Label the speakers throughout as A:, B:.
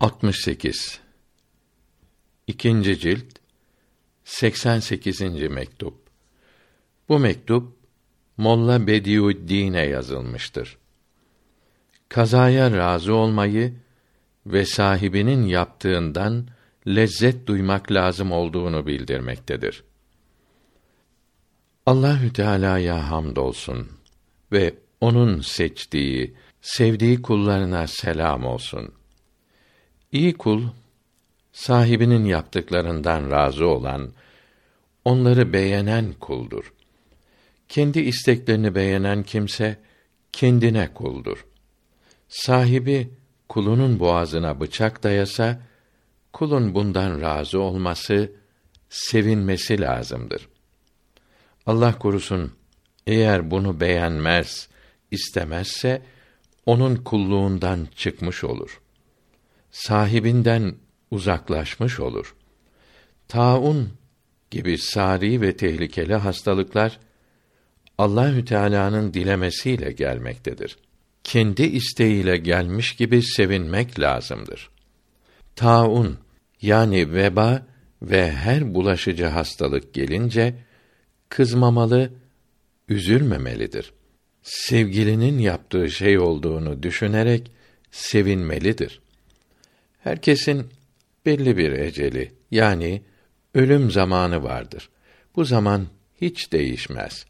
A: 68 İkinci cilt 88. mektup. Bu mektup Molla Bediüddin'e yazılmıştır. Kazaya razı olmayı ve sahibinin yaptığından lezzet duymak lazım olduğunu bildirmektedir. Allahü Teala'ya hamdolsun ve onun seçtiği, sevdiği kullarına selam olsun. İyi kul sahibinin yaptıklarından razı olan, onları beğenen kuldur. Kendi isteklerini beğenen kimse kendine kuldur. Sahibi kulunun boğazına bıçak dayasa kulun bundan razı olması, sevinmesi lazımdır. Allah korusun eğer bunu beğenmez, istemezse onun kulluğundan çıkmış olur. Sahibinden uzaklaşmış olur. Taun gibi sari ve tehlikeli hastalıklar Allahü Teala'nın dilemesiyle gelmektedir. Kendi isteğiyle gelmiş gibi sevinmek lazımdır. Taun yani veba ve her bulaşıcı hastalık gelince kızmamalı, üzülmemelidir. Sevgilinin yaptığı şey olduğunu düşünerek sevinmelidir. Herkesin belli bir eceli yani ölüm zamanı vardır. Bu zaman hiç değişmez.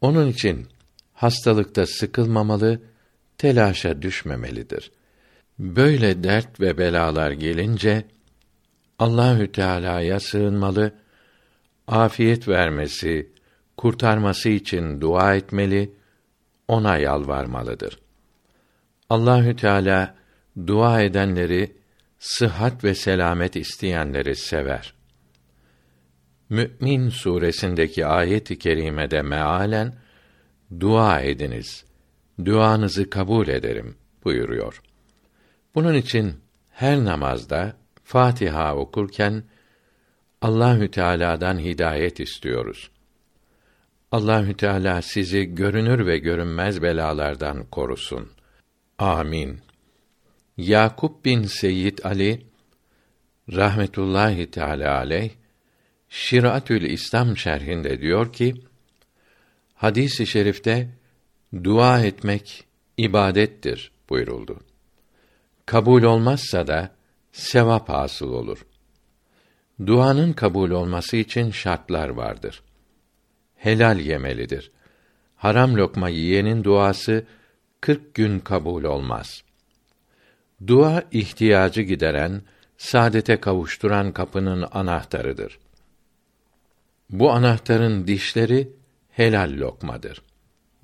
A: Onun için hastalıkta sıkılmamalı, telaşa düşmemelidir. Böyle dert ve belalar gelince Allahü Teala'ya sığınmalı, afiyet vermesi, kurtarması için dua etmeli, ona yalvarmalıdır. Allahü Teala dua edenleri sıhhat ve selamet isteyenleri sever. Mü'min suresindeki ayet-i kerimede mealen dua ediniz. Duanızı kabul ederim buyuruyor. Bunun için her namazda Fatiha okurken Allahü Teala'dan hidayet istiyoruz. Allahü Teala sizi görünür ve görünmez belalardan korusun. Amin. Yakup bin Seyyid Ali rahmetullahi teala aleyh Şiratül İslam şerhinde diyor ki hadis-i şerifte dua etmek ibadettir buyuruldu. Kabul olmazsa da sevap hasıl olur. Duanın kabul olması için şartlar vardır. Helal yemelidir. Haram lokma yiyenin duası kırk gün kabul olmaz.'' Dua ihtiyacı gideren, saadete kavuşturan kapının anahtarıdır. Bu anahtarın dişleri helal lokmadır.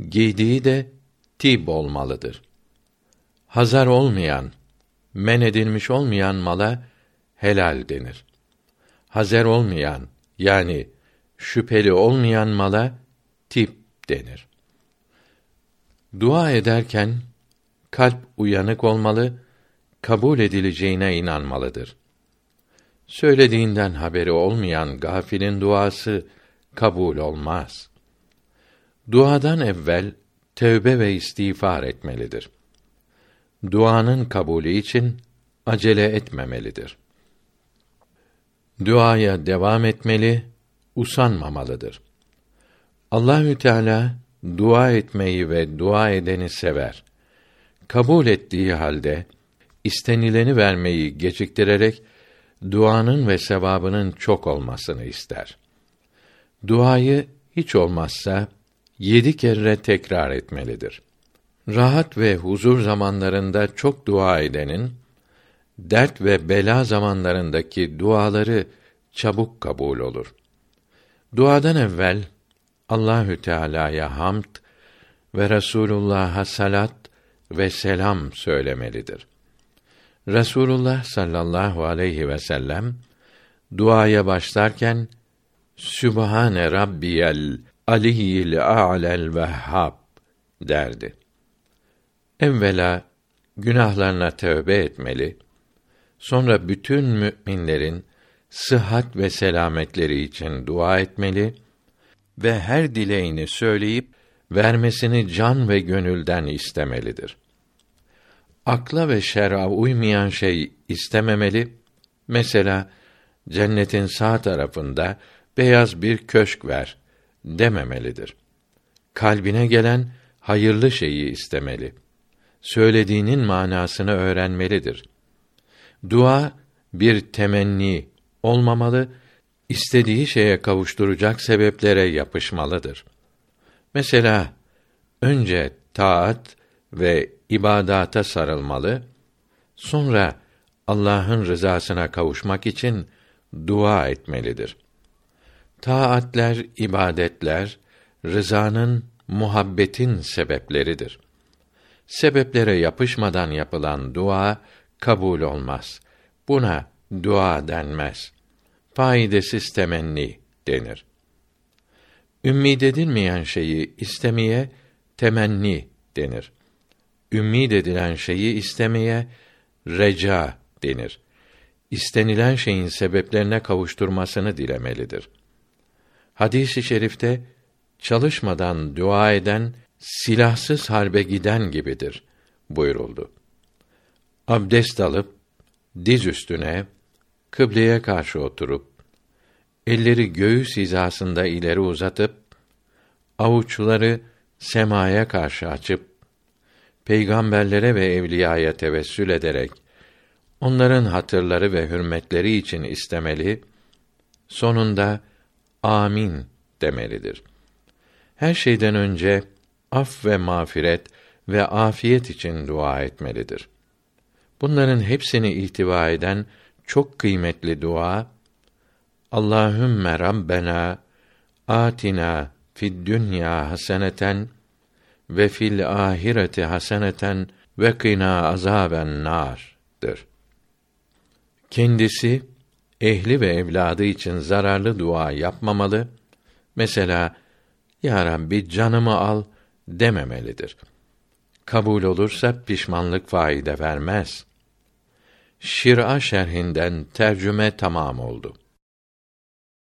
A: Giydiği de tib olmalıdır. Hazar olmayan, men edilmiş olmayan mala helal denir. Hazer olmayan yani şüpheli olmayan mala tip denir. Dua ederken kalp uyanık olmalı, kabul edileceğine inanmalıdır. Söylediğinden haberi olmayan gafilin duası kabul olmaz. Duadan evvel tövbe ve istiğfar etmelidir. Duanın kabulü için acele etmemelidir. Duaya devam etmeli, usanmamalıdır. Allahü Teala dua etmeyi ve dua edeni sever. Kabul ettiği halde istenileni vermeyi geciktirerek duanın ve sevabının çok olmasını ister. Duayı hiç olmazsa yedi kere tekrar etmelidir. Rahat ve huzur zamanlarında çok dua edenin dert ve bela zamanlarındaki duaları çabuk kabul olur. Duadan evvel Allahü Teala'ya hamd ve Resulullah'a salat ve selam söylemelidir. Resulullah sallallahu aleyhi ve sellem duaya başlarken Sübhane Rabbiyel Aliyyil A'lel Vehhab derdi. Evvela günahlarına tövbe etmeli, sonra bütün müminlerin sıhhat ve selametleri için dua etmeli ve her dileğini söyleyip vermesini can ve gönülden istemelidir. Akla ve şer'a uymayan şey istememeli. Mesela cennetin sağ tarafında beyaz bir köşk ver dememelidir. Kalbine gelen hayırlı şeyi istemeli. Söylediğinin manasını öğrenmelidir. Dua bir temenni olmamalı, istediği şeye kavuşturacak sebeplere yapışmalıdır. Mesela önce taat ve ibadata sarılmalı, sonra Allah'ın rızasına kavuşmak için dua etmelidir. Taatler, ibadetler rızanın, muhabbetin sebepleridir. Sebeplere yapışmadan yapılan dua kabul olmaz. Buna dua denmez. Faydasız temenni denir. Ümmid edilmeyen şeyi istemeye temenni denir. Ümmid edilen şeyi istemeye reca denir. İstenilen şeyin sebeplerine kavuşturmasını dilemelidir. Hadis-i şerifte çalışmadan dua eden silahsız harbe giden gibidir buyuruldu. Abdest alıp diz üstüne kıbleye karşı oturup elleri göğüs hizasında ileri uzatıp avuçları semaya karşı açıp peygamberlere ve evliyaya tevessül ederek onların hatırları ve hürmetleri için istemeli, sonunda amin demelidir. Her şeyden önce af ve mağfiret ve afiyet için dua etmelidir. Bunların hepsini ihtiva eden çok kıymetli dua Allahümme Rabbena atina fid dünya haseneten ve fil ahireti haseneten ve kina azaben nar'dır. Kendisi ehli ve evladı için zararlı dua yapmamalı. Mesela ya Rabbi canımı al dememelidir. Kabul olursa pişmanlık faide vermez. Şir'a şerhinden tercüme tamam oldu.